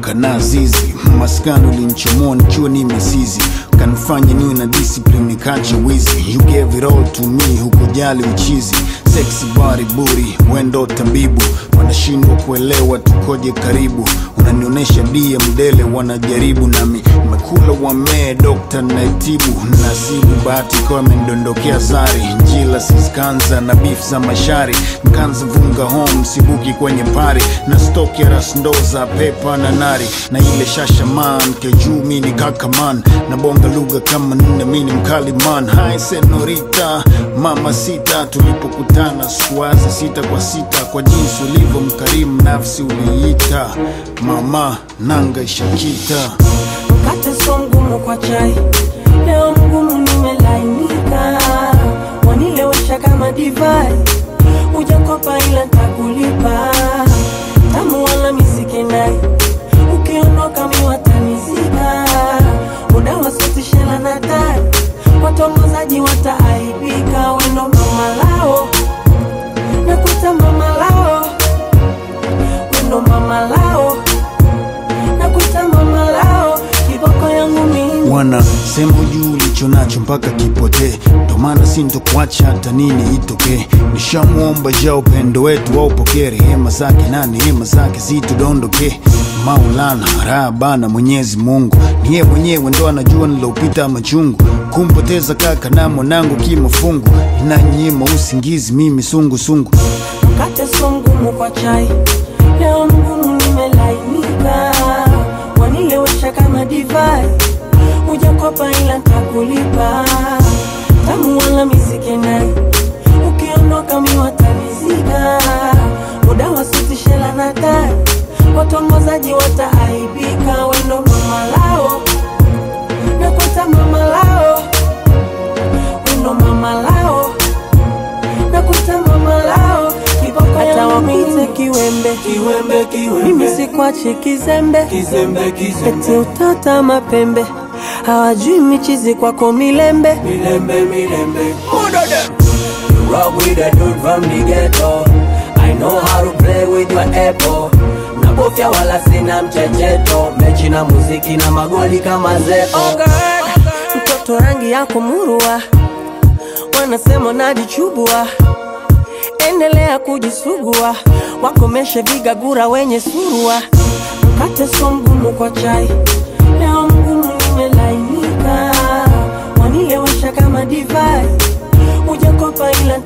kana zizi maskani ulinchomoa nikiwa nimesizi. Kanifanya niwe na discipline nikache wizi. You gave it all to me hukujali uchizi sexy body booty wendo tabibu wanashindwa kuelewa tukoje karibu. Unanionyesha dia mdele wanajaribu nami. Mekula wamee dokta naitibu. Nasibu bahati kwa amendondokea zari njila siskanza na beef za mashari. Mkanza vunga home sibuki kwenye pari. Na stoki ya rasndoza pepa na nari. Na ile shashaman kejuu mini kakaman na bonga lugha kama nne mini mkaliman hai senorita mama sita tulipokutana sikuwaza sita kwa sita kwa jinsi ulivyo mkarimu nafsi uliita mama nanga ishakita. Mkate songumu kwa chai mimi wana sema juu ulicho nacho mpaka kipotee. Ndo maana sintokuacha hata nini itokee. Nishamwomba ja upendo wetu waupokee. Rehema zake na neema zake zitudondokee. maulana raha bana mwenyezi mungu. Niye mwenyewe ndo anajua nilopita machungu. Kumpoteza kaka na mwanangu kimafungu. Inanyima usingizi mimi sungusungu. Sungu. Kate sungu mukwa chai. Leo mgunu nimelainika watongozaji wataaibika wendo mama lao. Nakwata mama lao. Wendo mama lao. Nakuta mama lao. Hata kiwembe Kiwembe, kiwembe. mimi sikwache kizembe. Kizembe, kizembe. eti utata mapembe. Hawajui michizi kwako milembe. Milembe, milembe. mudode rock with a dude from the ghetto. mmoja wala sina mchecheto, mechi na muziki na magoli kama zepo. Oh mtoto rangi yako murua, wanasema najichubua, endelea kujisugua, wakomeshe vigagura wenye surua, mkate so mgumu kwa chai, leo mgumu imelainika, wanilewesha kama divai, ujakopa ila